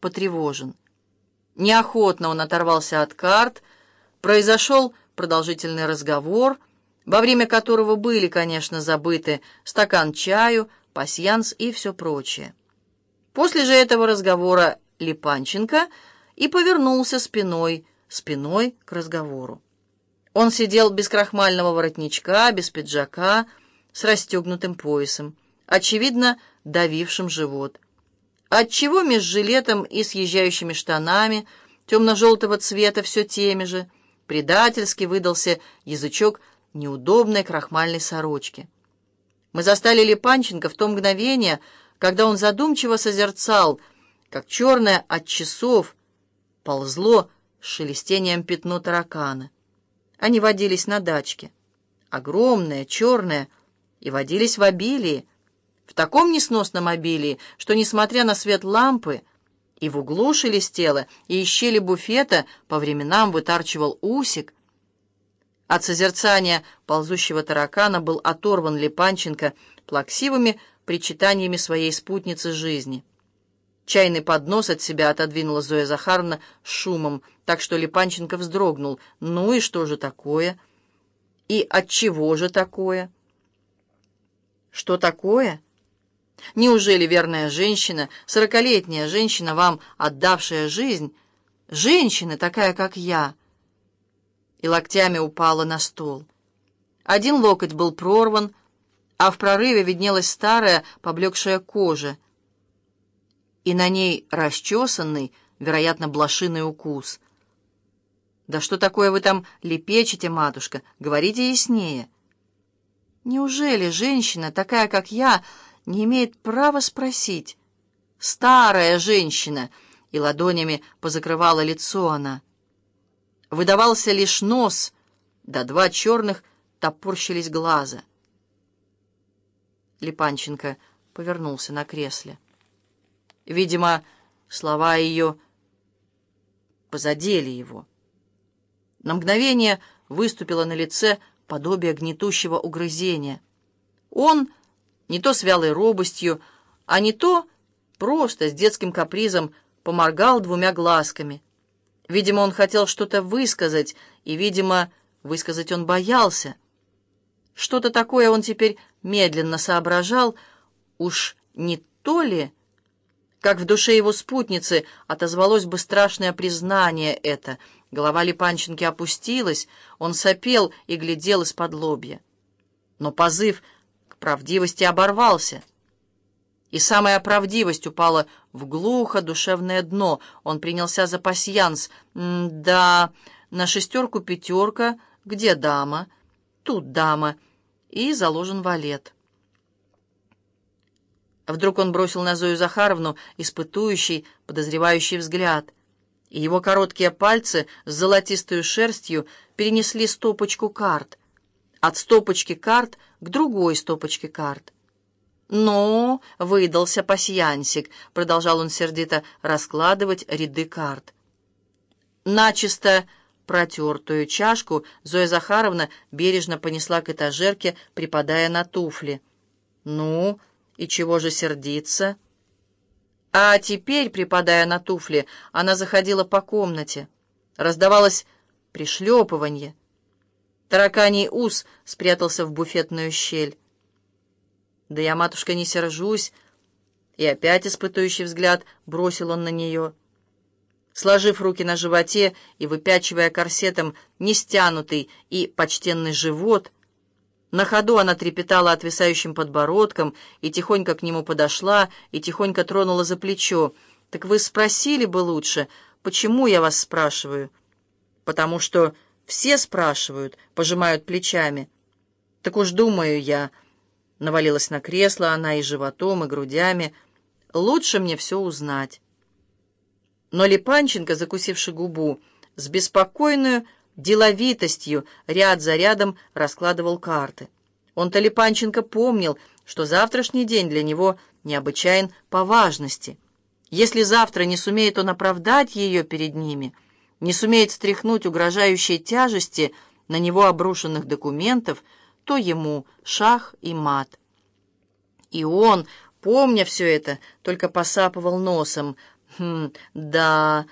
потревожен. Неохотно он оторвался от карт, произошел продолжительный разговор, во время которого были, конечно, забыты стакан чаю, пасьянс и все прочее. После же этого разговора Липанченко и повернулся спиной, спиной к разговору. Он сидел без крахмального воротничка, без пиджака, с расстегнутым поясом, очевидно, давившим живот. Отчего меж жилетом и съезжающими штанами темно-желтого цвета все теми же, предательски выдался язычок неудобной крахмальной сорочки. Мы застали Липанченко в то мгновение, когда он задумчиво созерцал, как черное от часов ползло с шелестением пятно таракана. Они водились на дачке. Огромные, черные, и водились в обилии, в таком несносном обилии, что, несмотря на свет лампы, и в углу шелестело, и из щели буфета по временам вытарчивал усик. От созерцания ползущего таракана был оторван Липанченко плаксивыми причитаниями своей спутницы жизни. Чайный поднос от себя отодвинула Зоя Захаровна шумом, так что Липанченко вздрогнул. «Ну и что же такое? И от чего же такое?» «Что такое?» Неужели верная женщина, сорокалетняя женщина, вам отдавшая жизнь, женщина такая, как я?» И локтями упала на стол. Один локоть был прорван, а в прорыве виднелась старая, поблекшая кожа, и на ней расчесанный, вероятно, блошиный укус. «Да что такое вы там лепечете, матушка? Говорите яснее». «Неужели женщина, такая, как я, — не имеет права спросить. Старая женщина, и ладонями позакрывала лицо она. Выдавался лишь нос, да два черных топорщились глаза. Липанченко повернулся на кресле. Видимо, слова ее позадели его. На мгновение выступило на лице подобие гнетущего угрызения. Он не то с вялой робостью, а не то просто с детским капризом поморгал двумя глазками. Видимо, он хотел что-то высказать, и, видимо, высказать он боялся. Что-то такое он теперь медленно соображал, уж не то ли, как в душе его спутницы отозвалось бы страшное признание это. Голова Липанченки опустилась, он сопел и глядел из-под лобья. Но позыв правдивости оборвался. И самая правдивость упала в глухо душевное дно. Он принялся за пасьянс. «Да, на шестерку пятерка. Где дама? Тут дама». И заложен валет. Вдруг он бросил на Зою Захаровну испытующий, подозревающий взгляд. И его короткие пальцы с золотистой шерстью перенесли стопочку карт. От стопочки карт к другой стопочке карт. «Ну, выдался пасьянсик», — продолжал он сердито раскладывать ряды карт. Начисто протертую чашку Зоя Захаровна бережно понесла к этажерке, припадая на туфли. «Ну, и чего же сердиться?» А теперь, припадая на туфли, она заходила по комнате. Раздавалось пришлепывание — Тараканий ус спрятался в буфетную щель. «Да я, матушка, не сержусь!» И опять испытующий взгляд бросил он на нее. Сложив руки на животе и выпячивая корсетом нестянутый и почтенный живот, на ходу она трепетала отвисающим подбородком и тихонько к нему подошла и тихонько тронула за плечо. «Так вы спросили бы лучше, почему я вас спрашиваю?» «Потому что...» Все спрашивают, пожимают плечами. Так уж думаю я. Навалилась на кресло она и животом, и грудями. Лучше мне все узнать. Но Липанченко, закусивший губу, с беспокойной деловитостью ряд за рядом раскладывал карты. Он-то Липанченко помнил, что завтрашний день для него необычайен по важности. Если завтра не сумеет он оправдать ее перед ними — не сумеет стряхнуть угрожающей тяжести на него обрушенных документов, то ему шах и мат. И он, помня все это, только посапывал носом. «Хм, да»,